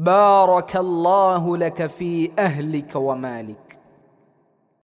بارك الله لك في أهلك ومالك.